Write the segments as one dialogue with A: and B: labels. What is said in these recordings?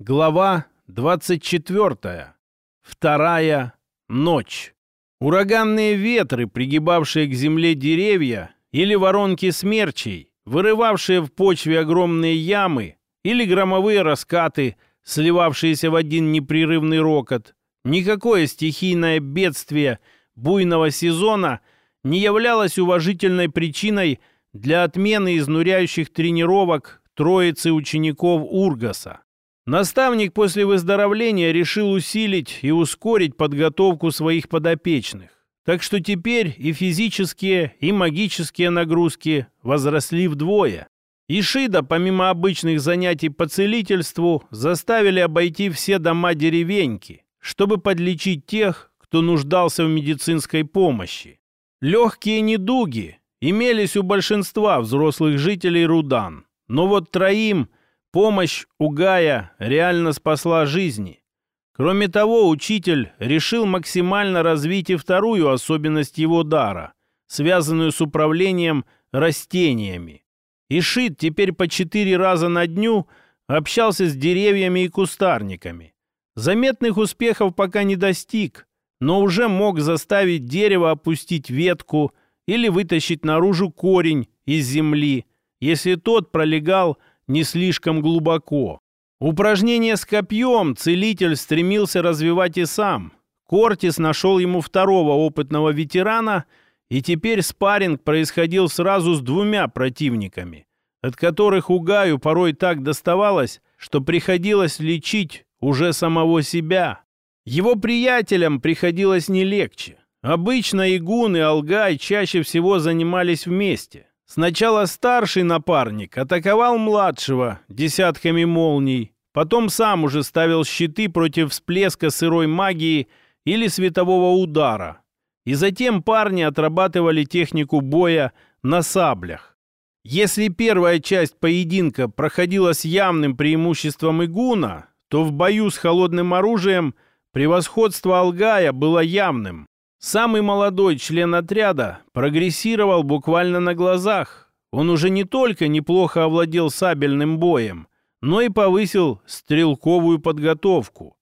A: Глава 24. Вторая ночь. Ураганные ветры, пригибавшие к земле деревья, или воронки смерчей, вырывавшие в почве огромные ямы, или громовые раскаты, сливавшиеся в один непрерывный рокот. Никакое стихийное бедствие буйного сезона не являлось уважительной причиной для отмены изнуряющих тренировок троицы учеников Ургаса. Наставник после выздоровления решил усилить и ускорить подготовку своих подопечных. Так что теперь и физические, и магические нагрузки возросли вдвое. Ишида, помимо обычных занятий по целительству, заставили обойти все дома деревеньки, чтобы подлечить тех, кто нуждался в медицинской помощи. Легкие недуги имелись у большинства взрослых жителей Рудан, но вот троим помощь у Гая реально спасла жизни. Кроме того, учитель решил максимально развить и вторую особенность его дара, связанную с управлением растениями. Ишит теперь по четыре раза на дню общался с деревьями и кустарниками. Заметных успехов пока не достиг, но уже мог заставить дерево опустить ветку или вытащить наружу корень из земли, если тот пролегал не слишком глубоко. Упражнение с копьем целитель стремился развивать и сам. Кортис нашел ему второго опытного ветерана, и теперь спарринг происходил сразу с двумя противниками, от которых Угаю порой так доставалось, что приходилось лечить уже самого себя. Его приятелям приходилось не легче. Обычно Игун и Алгай чаще всего занимались вместе. Сначала старший напарник атаковал младшего десятками молний, потом сам уже ставил щиты против всплеска сырой магии или светового удара. И затем парни отрабатывали технику боя на саблях. Если первая часть поединка проходила с явным преимуществом Игуна, то в бою с холодным оружием превосходство Алгая было явным. Самый молодой член отряда прогрессировал буквально на глазах. Он уже не только неплохо овладел сабельным боем, но и повысил стрелковую подготовку.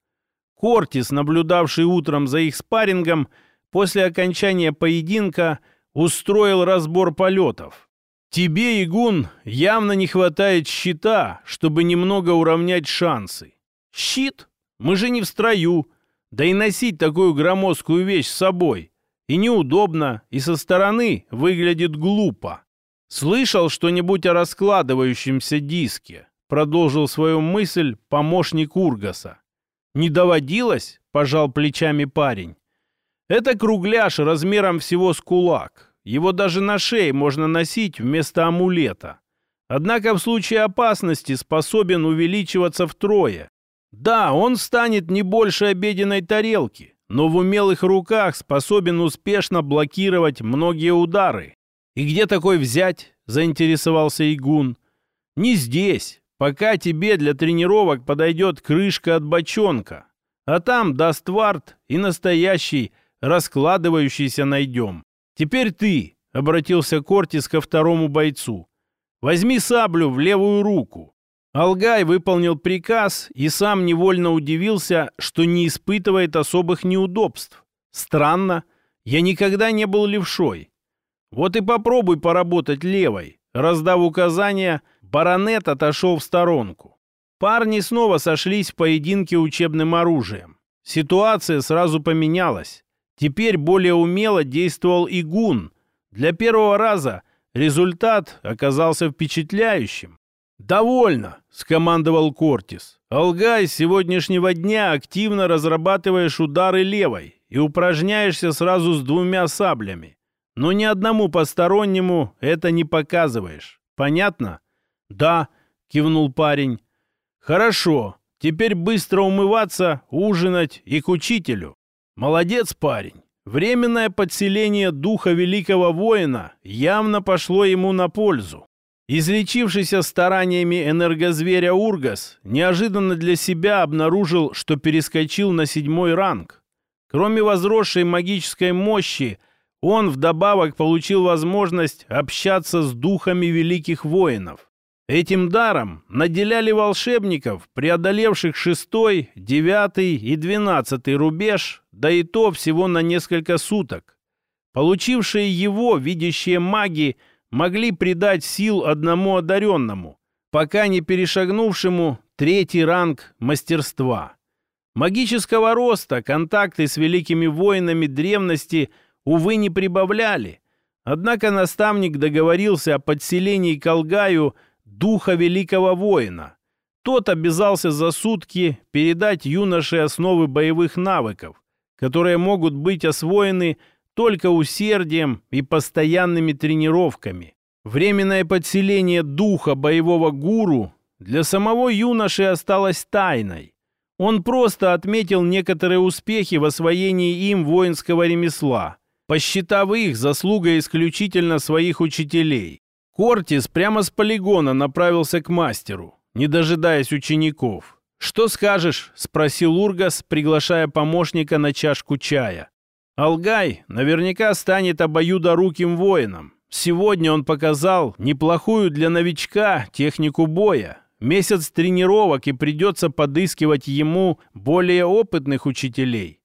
A: Кортис, наблюдавший утром за их спаррингом, после окончания поединка устроил разбор полетов. Тебе, Игун, явно не хватает щита, чтобы немного уравнять шансы. Щит? Мы же не в строю. Да и носить такую громоздкую вещь с собой и неудобно, и со стороны выглядит глупо. Слышал что-нибудь о раскладывающемся диске? Продолжил свою мысль помощник Ургаса. Не доводилось? Пожал плечами парень. Это кругляш размером всего с кулак. Его даже на шее можно носить вместо амулета. Однако в случае опасности способен увеличиваться втрое да, он станет не больше обеденной тарелки, но в умелых руках способен успешно блокировать многие удары. И где такой взять? Заинтересовался Игун. Не здесь. Пока тебе для тренировок подойдет крышка от бочонка. А там даст вард и настоящий раскладывающийся найдем. Теперь ты, обратился Кортис ко второму бойцу. Возьми саблю в левую руку. Алгай выполнил приказ и сам невольно удивился, что не испытывает особых неудобств. Странно, я никогда не был левшой. Вот и попробуй поработать левой. Раздав указания, баронет отошел в сторонку. Парни снова сошлись в поединке учебным оружием. Ситуация сразу поменялась. Теперь более умело действовал Игун. Для первого раза результат оказался впечатляющим. «Довольно!» — скомандовал Кортис. «Алгай, с сегодняшнего дня активно разрабатываешь удары левой и упражняешься сразу с двумя саблями. Но ни одному постороннему это не показываешь. Понятно?» «Да», — кивнул парень. «Хорошо. Теперь быстро умываться, ужинать и к учителю. Молодец, парень. Временное подселение духа великого воина явно пошло ему на пользу. Излечившийся стараниями энергозверя Ургас неожиданно для себя обнаружил, что перескочил на седьмой ранг. Кроме возросшей магической мощи, он вдобавок получил возможность общаться с духами великих воинов. Этим даром наделяли волшебников, преодолевших шестой, девятый и двенадцатый рубеж, да и то всего на несколько суток. Получившие его видящие маги могли придать сил одному одаренному, пока не перешагнувшему третий ранг мастерства. Магического роста контакты с великими воинами древности, увы, не прибавляли. Однако наставник договорился о подселении к Алгаю духа великого воина. Тот обязался за сутки передать юноше основы боевых навыков, которые могут быть освоены только усердием и постоянными тренировками. Временное подселение духа боевого гуру для самого юноши осталось тайной. Он просто отметил некоторые успехи в освоении им воинского ремесла, посчитав их заслугой исключительно своих учителей. Кортис прямо с полигона направился к мастеру, не дожидаясь учеников. «Что скажешь?» — спросил Ургас, приглашая помощника на чашку чая. «Алгай наверняка станет обоюдоруким воином. Сегодня он показал неплохую для новичка технику боя. Месяц тренировок и придется подыскивать ему более опытных учителей.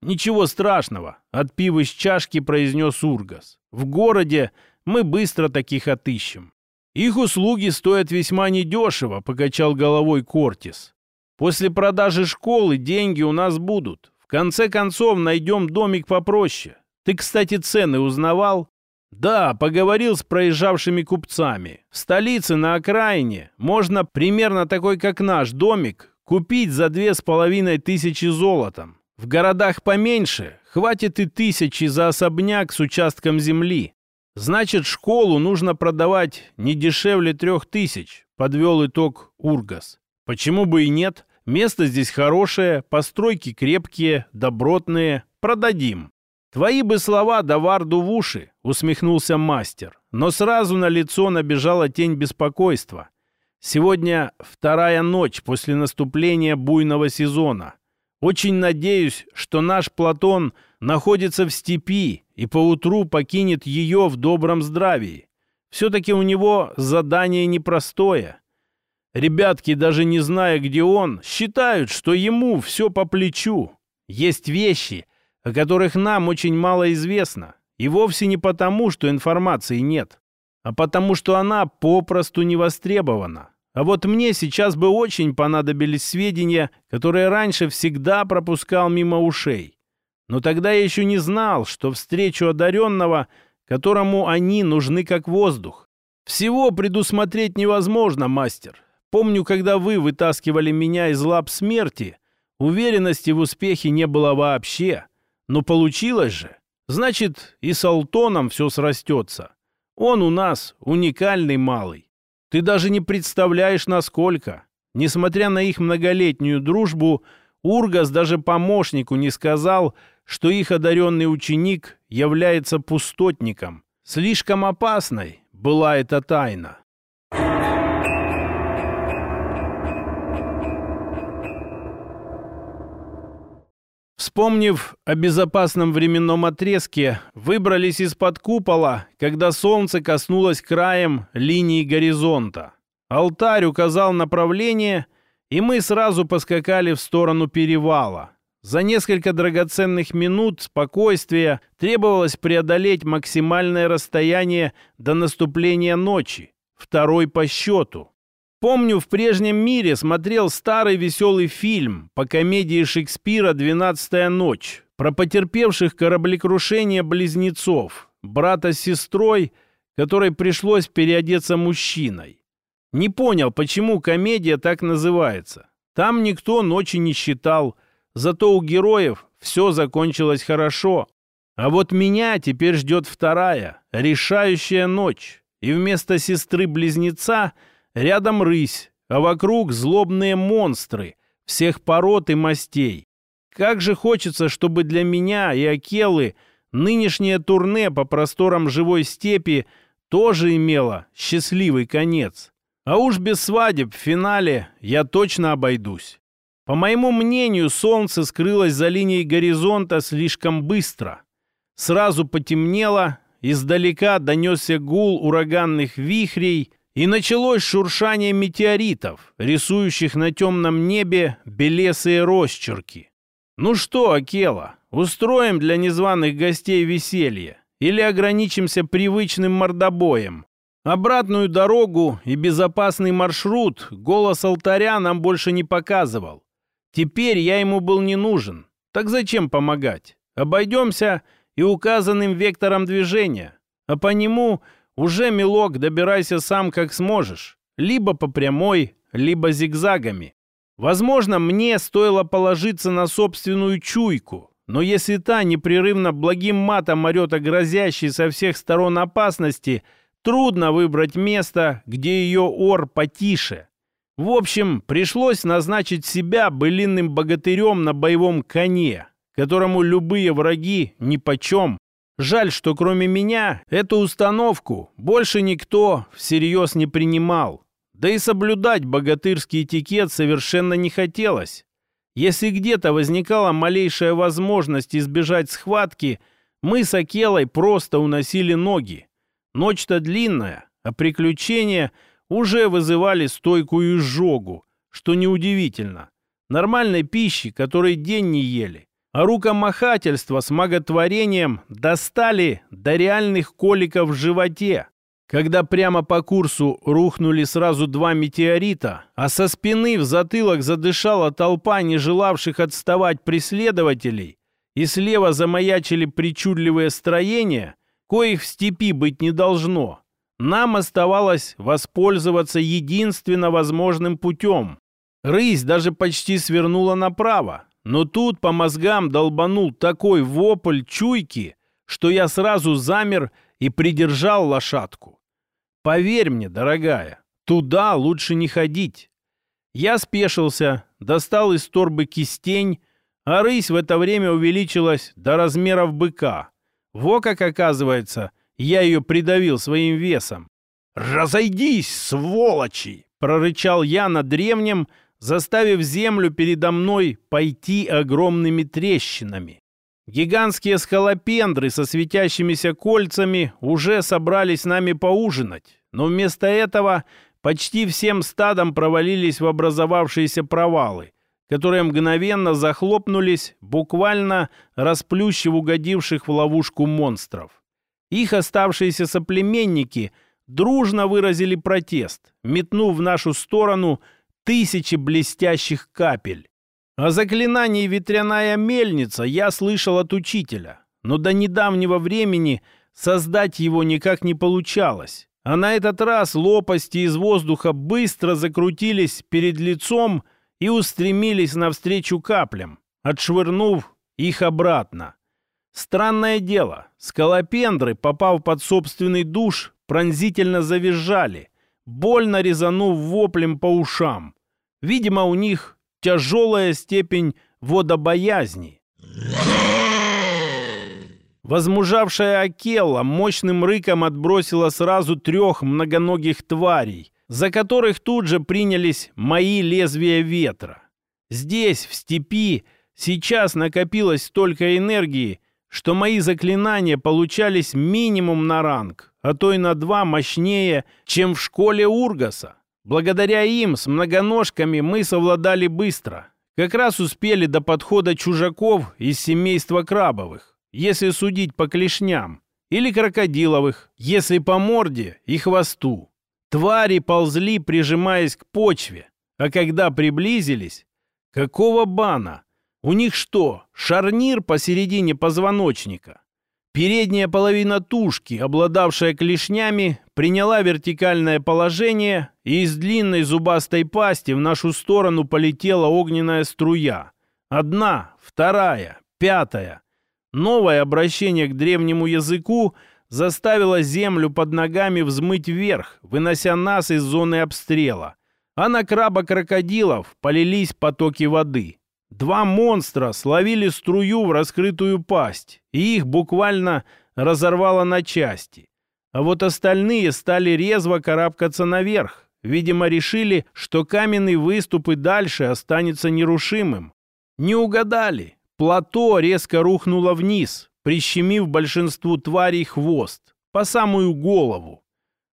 A: «Ничего страшного», — отпив из чашки, произнес Ургас. «В городе мы быстро таких отыщем». «Их услуги стоят весьма недешево», — покачал головой Кортис. «После продажи школы деньги у нас будут. Конце концов найдем домик попроще. Ты, кстати, цены узнавал?» Да, поговорил с проезжавшими купцами. В столице на окраине можно примерно такой, как наш домик, купить за две с половиной тысячи золотом. В городах поменьше хватит и тысячи за особняк с участком земли. Значит, школу нужно продавать не дешевле трех тысяч, подвел итог Ургас. Почему бы и нет? Место здесь хорошее, постройки крепкие, добротные. Продадим. «Твои бы слова да варду в уши», — усмехнулся мастер. Но сразу на лицо набежала тень беспокойства. «Сегодня вторая ночь после наступления буйного сезона. Очень надеюсь, что наш Платон находится в степи и поутру покинет ее в добром здравии. Все-таки у него задание непростое. Ребятки, даже не зная, где он, считают, что ему все по плечу. Есть вещи — о которых нам очень мало известно. И вовсе не потому, что информации нет, а потому, что она попросту не востребована. А вот мне сейчас бы очень понадобились сведения, которые раньше всегда пропускал мимо ушей. Но тогда я еще не знал, что встречу одаренного, которому они нужны как воздух. Всего предусмотреть невозможно, мастер. Помню, когда вы вытаскивали меня из лап смерти, уверенности в успехе не было вообще. Но получилось же. Значит, и с Алтоном все срастется. Он у нас уникальный малый. Ты даже не представляешь, насколько. Несмотря на их многолетнюю дружбу, Ургас даже помощнику не сказал, что их одаренный ученик является пустотником. Слишком опасной была эта тайна. Вспомнив о безопасном временном отрезке, выбрались из-под купола, когда солнце коснулось краем линии горизонта. Алтарь указал направление, и мы сразу поскакали в сторону перевала. За несколько драгоценных минут спокойствия требовалось преодолеть максимальное расстояние до наступления ночи, второй по счету. Помню, в прежнем мире смотрел старый веселый фильм по комедии Шекспира «Двенадцатая ночь» про потерпевших кораблекрушение близнецов, брата с сестрой, которой пришлось переодеться мужчиной. Не понял, почему комедия так называется. Там никто ночи не считал, зато у героев все закончилось хорошо. А вот меня теперь ждет вторая, решающая ночь. И вместо сестры-близнеца – Рядом рысь, а вокруг злобные монстры всех пород и мастей. Как же хочется, чтобы для меня и Акелы нынешнее турне по просторам живой степи тоже имело счастливый конец. А уж без свадеб в финале я точно обойдусь. По моему мнению, солнце скрылось за линией горизонта слишком быстро. Сразу потемнело, издалека донесся гул ураганных вихрей, И началось шуршание метеоритов, рисующих на темном небе белесые росчерки. Ну что, Акела, устроим для незваных гостей веселье? Или ограничимся привычным мордобоем? Обратную дорогу и безопасный маршрут голос алтаря нам больше не показывал. Теперь я ему был не нужен. Так зачем помогать? Обойдемся и указанным вектором движения. А по нему уже, милок, добирайся сам как сможешь. Либо по прямой, либо зигзагами. Возможно, мне стоило положиться на собственную чуйку, но если та непрерывно благим матом орет о грозящей со всех сторон опасности, трудно выбрать место, где ее ор потише. В общем, пришлось назначить себя былинным богатырем на боевом коне, которому любые враги нипочем, Жаль, что кроме меня эту установку больше никто всерьез не принимал. Да и соблюдать богатырский этикет совершенно не хотелось. Если где-то возникала малейшая возможность избежать схватки, мы с Акелой просто уносили ноги. Ночь-то длинная, а приключения уже вызывали стойкую изжогу, что неудивительно. Нормальной пищи, которой день не ели, а рукомахательство с маготворением достали до реальных коликов в животе, когда прямо по курсу рухнули сразу два метеорита, а со спины в затылок задышала толпа не желавших отставать преследователей, и слева замаячили причудливые строения, коих в степи быть не должно, нам оставалось воспользоваться единственно возможным путем. Рысь даже почти свернула направо, но тут по мозгам долбанул такой вопль чуйки, что я сразу замер и придержал лошадку. Поверь мне, дорогая, туда лучше не ходить. Я спешился, достал из торбы кистень, а рысь в это время увеличилась до размеров быка. Во как оказывается, я ее придавил своим весом. «Разойдись, сволочи!» — прорычал я на древнем, заставив землю передо мной пойти огромными трещинами. Гигантские скалопендры со светящимися кольцами уже собрались с нами поужинать, но вместо этого почти всем стадом провалились в образовавшиеся провалы, которые мгновенно захлопнулись, буквально расплющив угодивших в ловушку монстров. Их оставшиеся соплеменники дружно выразили протест, метнув в нашу сторону – тысячи блестящих капель. О заклинании «Ветряная мельница» я слышал от учителя, но до недавнего времени создать его никак не получалось. А на этот раз лопасти из воздуха быстро закрутились перед лицом и устремились навстречу каплям, отшвырнув их обратно. Странное дело, скалопендры, попав под собственный душ, пронзительно завизжали, больно резанув воплем по ушам. Видимо, у них тяжелая степень водобоязни. Возмужавшая Акелла мощным рыком отбросила сразу трех многоногих тварей, за которых тут же принялись мои лезвия ветра. Здесь, в степи, сейчас накопилось столько энергии, что мои заклинания получались минимум на ранг, а то и на два мощнее, чем в школе Ургаса. Благодаря им с многоножками мы совладали быстро. Как раз успели до подхода чужаков из семейства крабовых, если судить по клешням, или крокодиловых, если по морде и хвосту. Твари ползли, прижимаясь к почве, а когда приблизились, какого бана? У них что, шарнир посередине позвоночника? Передняя половина тушки, обладавшая клешнями, приняла вертикальное положение, и из длинной зубастой пасти в нашу сторону полетела огненная струя. Одна, вторая, пятая. Новое обращение к древнему языку заставило землю под ногами взмыть вверх, вынося нас из зоны обстрела. А на краба-крокодилов полились потоки воды. Два монстра словили струю в раскрытую пасть, и их буквально разорвало на части. А вот остальные стали резво карабкаться наверх. Видимо, решили, что каменный выступ и дальше останется нерушимым. Не угадали. Плато резко рухнуло вниз, прищемив большинству тварей хвост, по самую голову.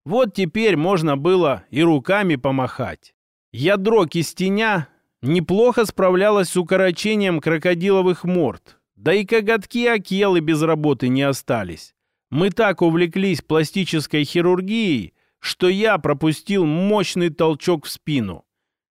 A: Вот теперь можно было и руками помахать. Ядро кистеня неплохо справлялось с укорочением крокодиловых морд. Да и коготки Акелы без работы не остались. Мы так увлеклись пластической хирургией, что я пропустил мощный толчок в спину.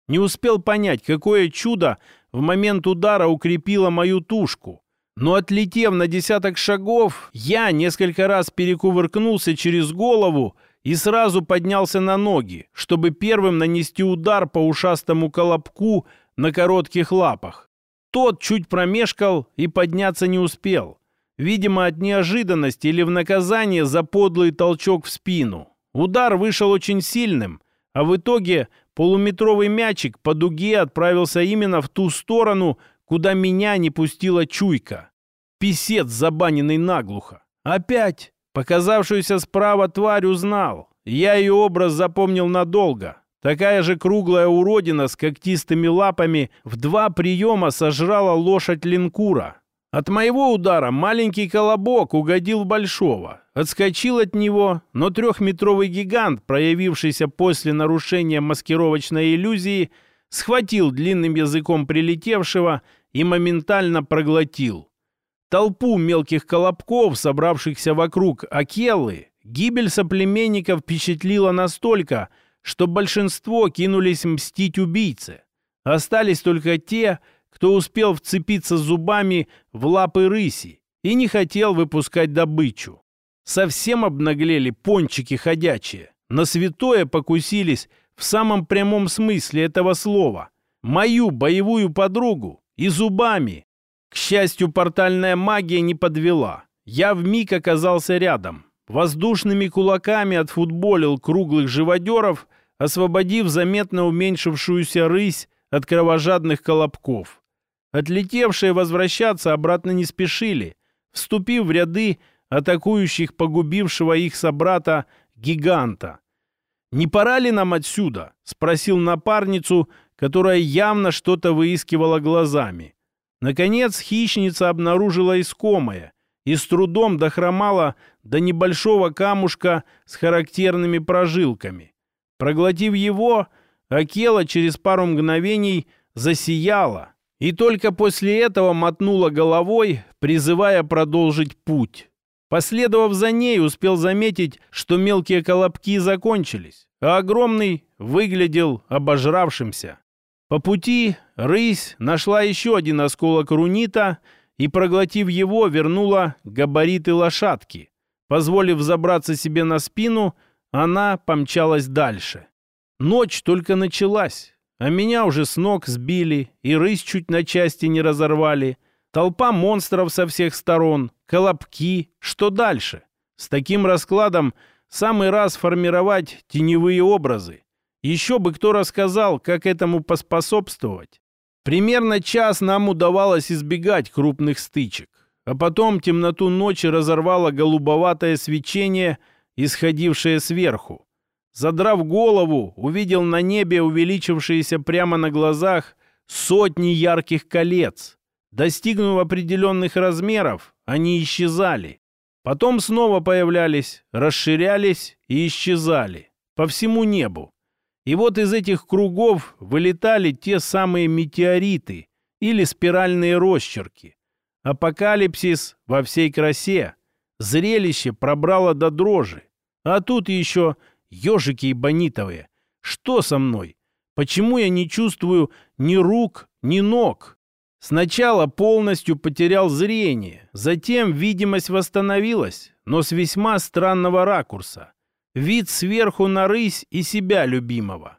A: Не успел понять, какое чудо в момент удара укрепило мою тушку. Но отлетев на десяток шагов, я несколько раз перекувыркнулся через голову и сразу поднялся на ноги, чтобы первым нанести удар по ушастому колобку на коротких лапах. Тот чуть промешкал и подняться не успел. Видимо, от неожиданности или в наказание за подлый толчок в спину. Удар вышел очень сильным, а в итоге полуметровый мячик по дуге отправился именно в ту сторону, куда меня не пустила чуйка. Писец, забаненный наглухо. Опять показавшуюся справа тварь узнал. Я ее образ запомнил надолго. Такая же круглая уродина с когтистыми лапами в два приема сожрала лошадь линкура. От моего удара маленький колобок угодил большого. Отскочил от него, но трехметровый гигант, проявившийся после нарушения маскировочной иллюзии, схватил длинным языком прилетевшего и моментально проглотил. Толпу мелких колобков, собравшихся вокруг Акеллы, гибель соплеменников впечатлила настолько, что большинство кинулись мстить убийце. Остались только те, кто успел вцепиться зубами в лапы рыси и не хотел выпускать добычу. Совсем обнаглели пончики ходячие. На святое покусились в самом прямом смысле этого слова. Мою боевую подругу и зубами. К счастью, портальная магия не подвела. Я вмиг оказался рядом. Воздушными кулаками отфутболил круглых живодеров освободив заметно уменьшившуюся рысь от кровожадных колобков. Отлетевшие возвращаться обратно не спешили, вступив в ряды атакующих погубившего их собрата гиганта. «Не пора ли нам отсюда?» — спросил напарницу, которая явно что-то выискивала глазами. Наконец хищница обнаружила искомое и с трудом дохромала до небольшого камушка с характерными прожилками. Проглотив его, Акела через пару мгновений засияла и только после этого мотнула головой, призывая продолжить путь. Последовав за ней, успел заметить, что мелкие колобки закончились, а огромный выглядел обожравшимся. По пути рысь нашла еще один осколок рунита и, проглотив его, вернула габариты лошадки. Позволив забраться себе на спину, она помчалась дальше. Ночь только началась, а меня уже с ног сбили и рысь чуть на части не разорвали. Толпа монстров со всех сторон, колобки. Что дальше? С таким раскладом самый раз формировать теневые образы. Еще бы кто рассказал, как этому поспособствовать. Примерно час нам удавалось избегать крупных стычек. А потом темноту ночи разорвало голубоватое свечение – исходившее сверху. Задрав голову, увидел на небе увеличившиеся прямо на глазах сотни ярких колец. Достигнув определенных размеров, они исчезали. Потом снова появлялись, расширялись и исчезали по всему небу. И вот из этих кругов вылетали те самые метеориты или спиральные росчерки. Апокалипсис во всей красе. Зрелище пробрало до дрожи. А тут еще ежики бонитовые. Что со мной? Почему я не чувствую ни рук, ни ног? Сначала полностью потерял зрение, затем видимость восстановилась, но с весьма странного ракурса. Вид сверху на рысь и себя любимого.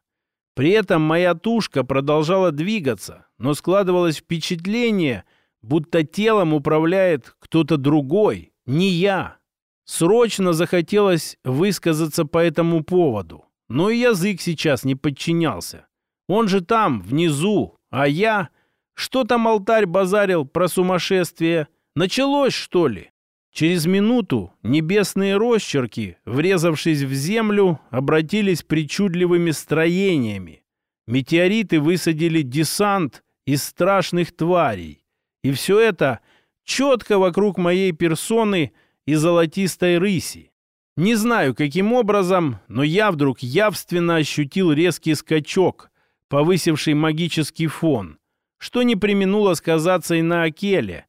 A: При этом моя тушка продолжала двигаться, но складывалось впечатление, будто телом управляет кто-то другой, не я. Срочно захотелось высказаться по этому поводу, но и язык сейчас не подчинялся. Он же там, внизу, а я... Что там алтарь базарил про сумасшествие? Началось, что ли? Через минуту небесные росчерки, врезавшись в землю, обратились причудливыми строениями. Метеориты высадили десант из страшных тварей. И все это четко вокруг моей персоны и золотистой рыси. Не знаю, каким образом, но я вдруг явственно ощутил резкий скачок, повысивший магический фон, что не применуло сказаться и на Акеле.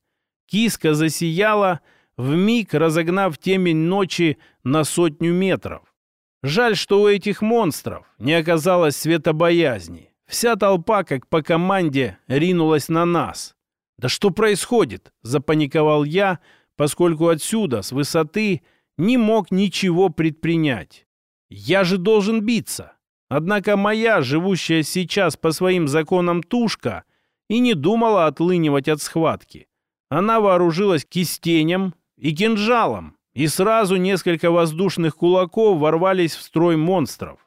A: Киска засияла, вмиг разогнав темень ночи на сотню метров. Жаль, что у этих монстров не оказалось светобоязни. Вся толпа, как по команде, ринулась на нас. «Да что происходит?» – запаниковал я, поскольку отсюда, с высоты, не мог ничего предпринять. Я же должен биться. Однако моя, живущая сейчас по своим законам тушка, и не думала отлынивать от схватки. Она вооружилась кистенем и кинжалом, и сразу несколько воздушных кулаков ворвались в строй монстров.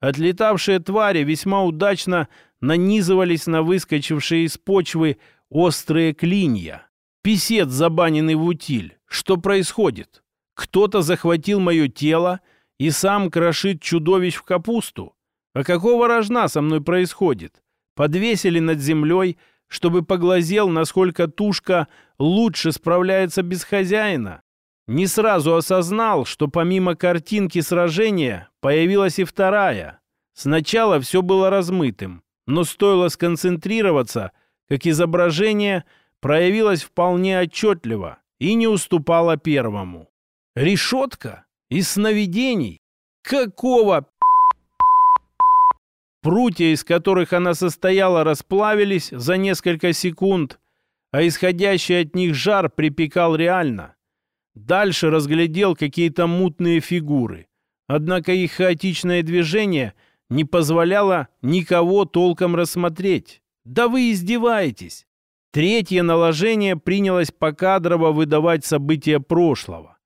A: Отлетавшие твари весьма удачно нанизывались на выскочившие из почвы острые клинья. Песец, забаненный в утиль. Что происходит? Кто-то захватил мое тело и сам крошит чудовищ в капусту. А какого рожна со мной происходит? Подвесили над землей, чтобы поглазел, насколько тушка лучше справляется без хозяина. Не сразу осознал, что помимо картинки сражения появилась и вторая. Сначала все было размытым, но стоило сконцентрироваться, как изображение проявилось вполне отчетливо и не уступало первому. Решетка? Из сновидений? Какого Прутья, из которых она состояла, расплавились за несколько секунд, а исходящий от них жар припекал реально. Дальше разглядел какие-то мутные фигуры. Однако их хаотичное движение не позволяло никого толком рассмотреть. Да вы издеваетесь! Третье наложение принялось покадрово выдавать события прошлого.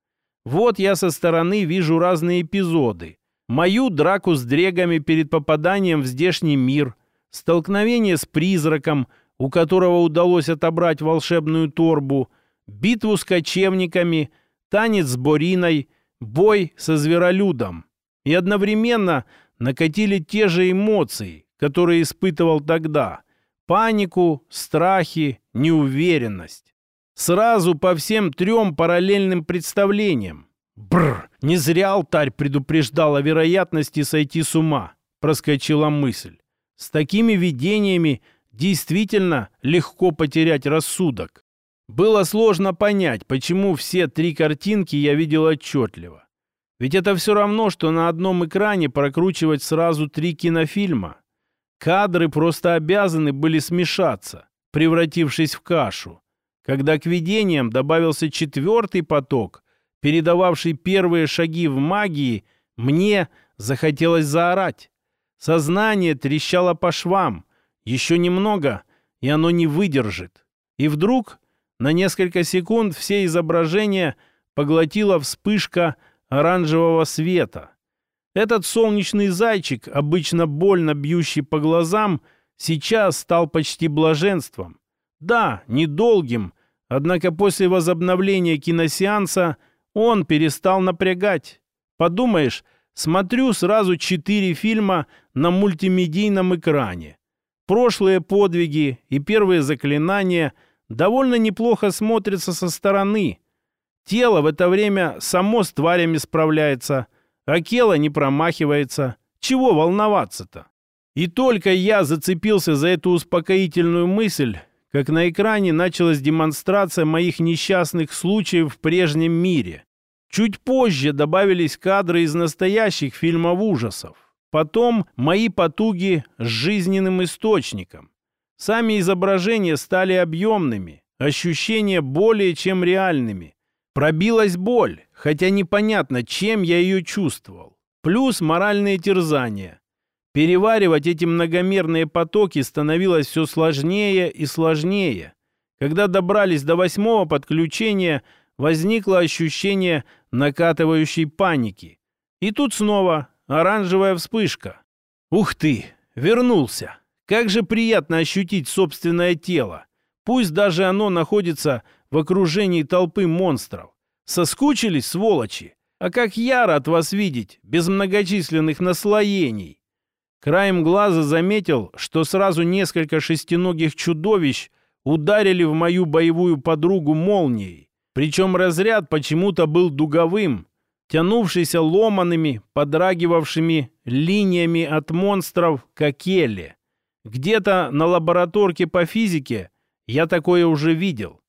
A: Вот я со стороны вижу разные эпизоды. Мою драку с дрегами перед попаданием в здешний мир, столкновение с призраком, у которого удалось отобрать волшебную торбу, битву с кочевниками — танец с Бориной, бой со зверолюдом. И одновременно накатили те же эмоции, которые испытывал тогда. Панику, страхи, неуверенность. Сразу по всем трем параллельным представлениям. Бррр, не зря алтарь предупреждал о вероятности сойти с ума, проскочила мысль. С такими видениями действительно легко потерять рассудок. Было сложно понять, почему все три картинки я видел отчетливо. Ведь это все равно, что на одном экране прокручивать сразу три кинофильма. Кадры просто обязаны были смешаться, превратившись в кашу. Когда к видениям добавился четвертый поток, передававший первые шаги в магии, мне захотелось заорать. Сознание трещало по швам. Еще немного, и оно не выдержит. И вдруг на несколько секунд все изображения поглотила вспышка оранжевого света. Этот солнечный зайчик, обычно больно бьющий по глазам, сейчас стал почти блаженством. Да, недолгим, однако после возобновления киносеанса он перестал напрягать. Подумаешь, смотрю сразу четыре фильма на мультимедийном экране. Прошлые подвиги и первые заклинания – довольно неплохо смотрится со стороны. Тело в это время само с тварями справляется, а Кела не промахивается. Чего волноваться-то? И только я зацепился за эту успокоительную мысль, как на экране началась демонстрация моих несчастных случаев в прежнем мире. Чуть позже добавились кадры из настоящих фильмов ужасов. Потом мои потуги с жизненным источником. Сами изображения стали объемными, ощущения более чем реальными. Пробилась боль, хотя непонятно, чем я ее чувствовал. Плюс моральные терзания. Переваривать эти многомерные потоки становилось все сложнее и сложнее. Когда добрались до восьмого подключения, возникло ощущение накатывающей паники. И тут снова оранжевая вспышка. Ух ты, вернулся. Как же приятно ощутить собственное тело. Пусть даже оно находится в окружении толпы монстров. Соскучились, сволочи? А как я рад вас видеть, без многочисленных наслоений. Краем глаза заметил, что сразу несколько шестиногих чудовищ ударили в мою боевую подругу молнией. Причем разряд почему-то был дуговым. тянувшийся ломаными, подрагивавшими линиями от монстров Кокелли. Где-то на лабораторке по физике я такое уже видел.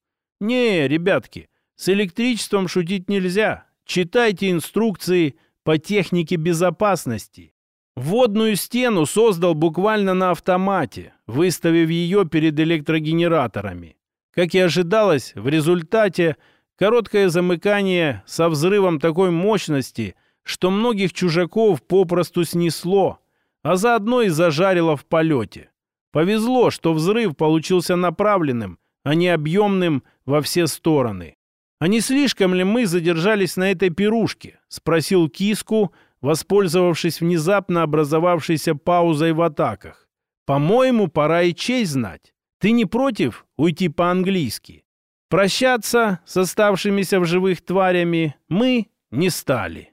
A: Не, ребятки, с электричеством шутить нельзя. Читайте инструкции по технике безопасности. Водную стену создал буквально на автомате, выставив ее перед электрогенераторами. Как и ожидалось, в результате короткое замыкание со взрывом такой мощности, что многих чужаков попросту снесло, а заодно и зажарило в полете. Повезло, что взрыв получился направленным, а не объемным во все стороны. «А не слишком ли мы задержались на этой пирушке?» — спросил киску, воспользовавшись внезапно образовавшейся паузой в атаках. «По-моему, пора и честь знать. Ты не против уйти по-английски?» Прощаться с оставшимися в живых тварями мы не стали.